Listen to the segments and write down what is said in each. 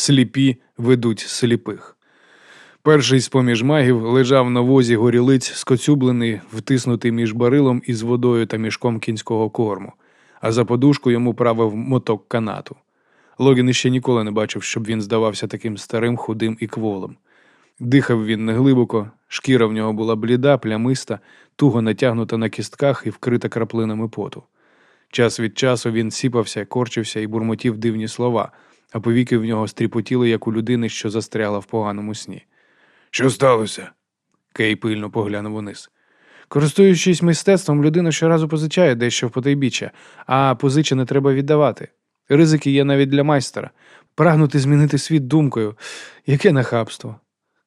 Сліпі ведуть сліпих. Перший з поміж магів лежав на возі горілиць, скоцюблений, втиснутий між барилом із водою та мішком кінського корму, а за подушку йому правив моток канату. Логін іще ніколи не бачив, щоб він здавався таким старим, худим і кволим. Дихав він неглибоко, шкіра в нього була бліда, плямиста, туго натягнута на кістках і вкрита краплинами поту. Час від часу він сіпався, корчився і бурмотів дивні слова, а повіки в нього стріпотіли, як у людини, що застрягла в поганому сні. Що сталося? Кей пильно поглянув униз. Користуючись мистецтвом, людина щоразу позичає дещо в потайбіччя, а позичене треба віддавати. Ризики є навіть для майстера. Прагнути змінити світ думкою. Яке нахабство.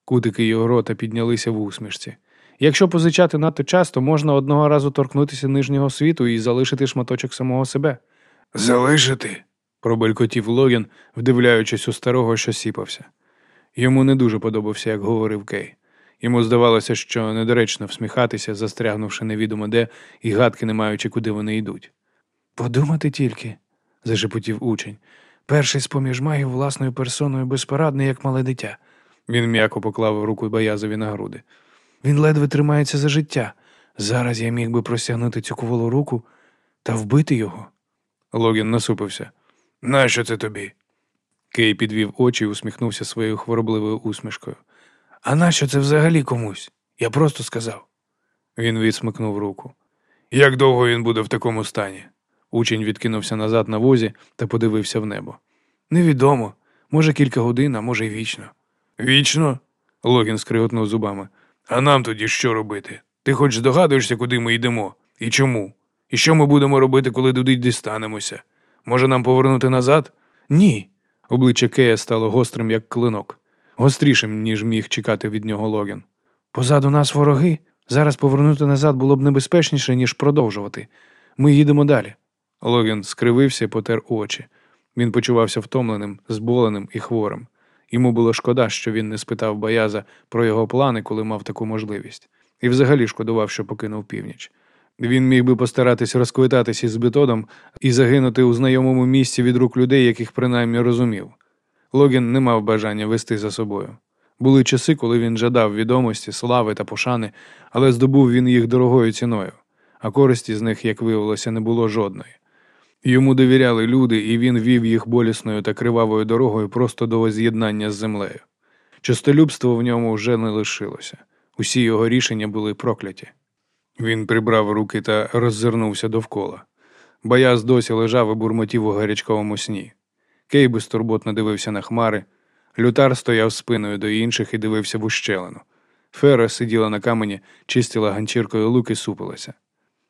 Кутики його рота піднялися в усмішці. Якщо позичати надто часто, можна одного разу торкнутися нижнього світу і залишити шматочок самого себе. Залишити? Пробелькотів Логін, вдивляючись у старого, що сіпався. Йому не дуже подобався, як говорив Кей. Йому здавалося, що недоречно всміхатися, застрягнувши невідомо де і гадки не маючи, куди вони йдуть. Подумати тільки, зашепотів учень. Перший з поміж магів власною персоною безпорадний, як мале дитя. Він м'яко поклав руку Боязові на груди. Він ледве тримається за життя. Зараз я міг би простягнути цю кволу руку та вбити його. Логін насупився. Нащо це тобі? Кей підвів очі і усміхнувся своєю хворобливою усмішкою. А нащо це взагалі комусь? Я просто сказав. Він відсмикнув руку. Як довго він буде в такому стані? Учень відкинувся назад на возі та подивився в небо. Невідомо. Може, кілька годин, а може й вічно. Вічно? Логін скриготнув зубами. А нам тоді що робити? Ти хоч здогадуєшся, куди ми йдемо? І чому? І що ми будемо робити, коли туди дістанемося? Може нам повернути назад? Ні. Обличчя Кея стало гострим, як клинок, гострішим, ніж міг чекати від нього Логін. Позаду нас вороги. Зараз повернути назад було б небезпечніше, ніж продовжувати. Ми їдемо далі. Логін скривився і потер очі. Він почувався втомленим, зболеним і хворим. Йому було шкода, що він не спитав Бояза про його плани, коли мав таку можливість, і взагалі шкодував, що покинув північ. Він міг би постаратись розквитатися із бетодом і загинути у знайомому місці від рук людей, яких принаймні розумів. Логін не мав бажання вести за собою. Були часи, коли він жадав відомості, слави та пошани, але здобув він їх дорогою ціною, а користі з них, як виявилося, не було жодної. Йому довіряли люди, і він вів їх болісною та кривавою дорогою просто до воз'єднання з землею. Чистолюбство в ньому вже не лишилося. Усі його рішення були прокляті. Він прибрав руки та роззирнувся довкола. Бояз досі лежав і бурмотів у гарячковому сні. Кей безтурботно дивився на хмари. Лютар стояв спиною до інших і дивився в ущелину. Фера сиділа на камені, чистила ганчіркою лук і супилася.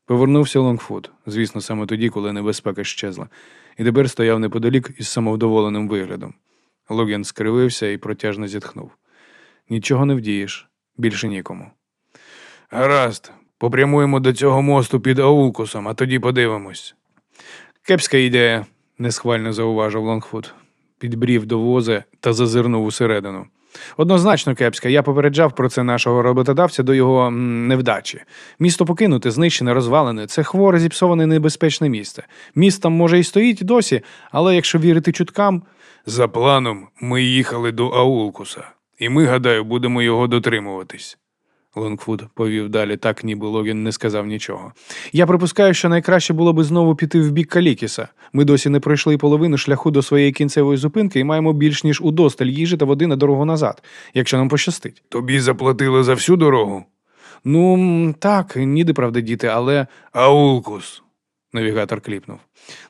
Повернувся Лонгфуд, звісно, саме тоді, коли небезпека щезла, і тепер стояв неподалік із самовдоволеним виглядом. Логін скривився і протяжно зітхнув. Нічого не вдієш, більше нікому. Гаразд, попрямуємо до цього мосту під Аулкусом, а тоді подивимось. Кепська ідея, несхвально зауважив Лонгфуд. Підбрів до воза та зазирнув усередину. Однозначно кепська. Я попереджав про це нашого роботодавця до його невдачі. Місто покинуте, знищене, розвалене. Це хворе, зіпсоване небезпечне місце. Міст там може і стоїть досі, але якщо вірити чуткам, За планом ми їхали до Аулкуса, і ми, гадаю, будемо його дотримуватись. Лонгфуд повів далі, так ніби Логін не сказав нічого. Я припускаю, що найкраще було би знову піти в бік Калікіса. Ми досі не пройшли половину шляху до своєї кінцевої зупинки і маємо більш ніж удосталь їжі та води на дорогу назад, якщо нам пощастить. Тобі заплатили за всю дорогу? Ну так, ніде правда діти, але. Аулкус. Навігатор кліпнув.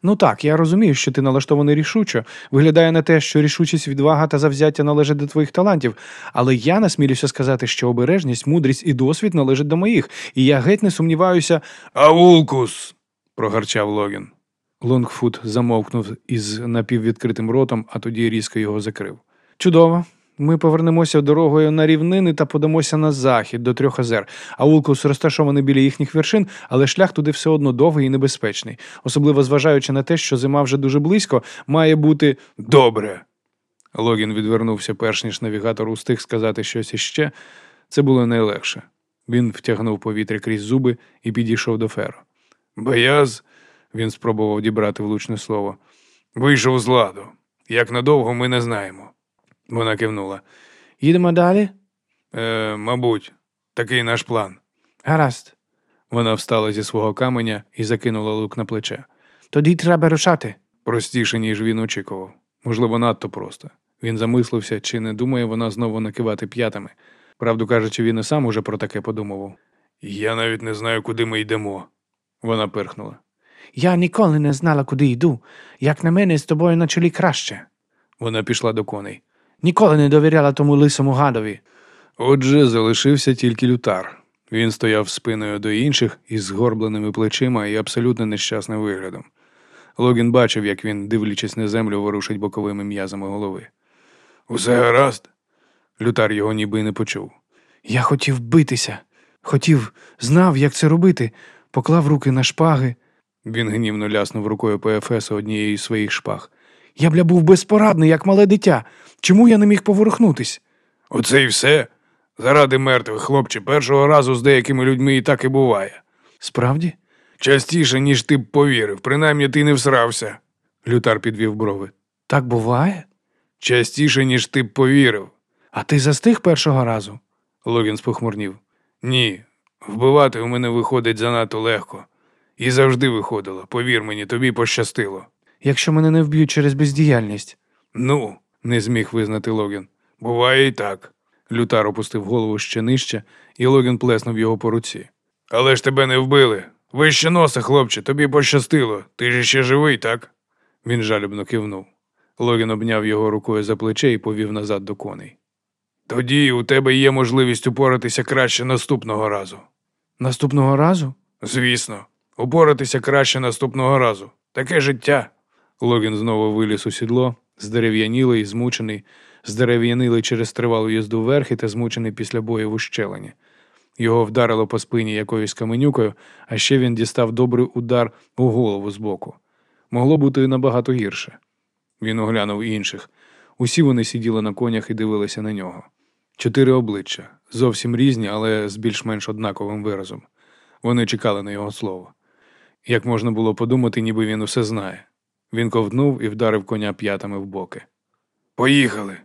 Ну так, я розумію, що ти налаштований рішучо. Виглядає на те, що рішучість, відвага та завзяття належать до твоїх талантів. Але я насмілюся сказати, що обережність, мудрість і досвід належать до моїх, і я геть не сумніваюся. Аулкус. прогарчав Логін. Лонгфут замовкнув із напіввідкритим ротом, а тоді різко його закрив. Чудово. Ми повернемося дорогою на рівнини та подамося на захід до трьох озер. Аулкус розташований біля їхніх вершин, але шлях туди все одно довгий і небезпечний, особливо зважаючи на те, що зима вже дуже близько, має бути Добре. Логін відвернувся, перш ніж навігатор устиг сказати щось іще. Це було найлегше. Він втягнув повітря крізь зуби і підійшов до Феро. Бояз Він спробував дібрати влучне слово. вийшов з ладу. Як надовго ми не знаємо. Вона кивнула. Їдемо далі? Е, мабуть, такий наш план. Гаразд. Вона встала зі свого каменя і закинула лук на плече. Тоді треба рушати. Простіше, ніж він очікував. Можливо, надто просто. Він замислився, чи не думає вона знову накивати п'ятами. Правду кажучи, він і сам уже про таке подумував. Я навіть не знаю, куди ми йдемо. Вона пирхнула. Я ніколи не знала, куди йду. Як на мене, з тобою на чолі краще. Вона пішла до коней. Ніколи не довіряла тому лисому гадові. Отже, залишився тільки лютар. Він стояв спиною до інших із згорбленими плечима і абсолютно нещасним виглядом. Логін бачив, як він, дивлячись на землю, ворушить боковими м'язами голови. Усе гаразд? Лютар його ніби й не почув. Я хотів битися. Хотів, знав, як це робити, поклав руки на шпаги. Він гнівно ляснув рукою по ефесу однієї з своїх шпаг. Я бля був безпорадний, як мале дитя. Чому я не міг поворухнутись? Оце і все? Заради мертвих, хлопче, першого разу з деякими людьми і так і буває. Справді? Частіше, ніж ти б повірив, принаймні ти не всрався. Лютар підвів брови. Так буває? Частіше, ніж ти б повірив. А ти застиг першого разу? Логін спохмурнів. Ні, вбивати у мене виходить занадто легко. І завжди виходило, повір мені, тобі пощастило. Якщо мене не вб'ють через бездіяльність. Ну, Не зміг визнати Логін. буває і так. Лютар опустив голову ще нижче, і Логін плеснув його по руці. Але ж тебе не вбили. Вище носа, хлопче, тобі пощастило. Ти ж ще живий, так? Він жалібно кивнув. Логін обняв його рукою за плече і повів назад до коней. Тоді у тебе є можливість упоратися краще наступного разу. Наступного разу? Звісно, упоратися краще наступного разу. Таке життя. Логін знову виліз у сідло, здерев'янілий, змучений, здерев'янилий через тривалу їзду вверхи та змучений після бою в ущелині. Його вдарило по спині якоюсь каменюкою, а ще він дістав добрий удар у голову збоку. Могло бути набагато гірше. Він оглянув інших. Усі вони сиділи на конях і дивилися на нього. Чотири обличчя, зовсім різні, але з більш-менш однаковим виразом. Вони чекали на його слово. Як можна було подумати, ніби він усе знає. Він ковтнув і вдарив коня п'ятами в боки. Поїхали.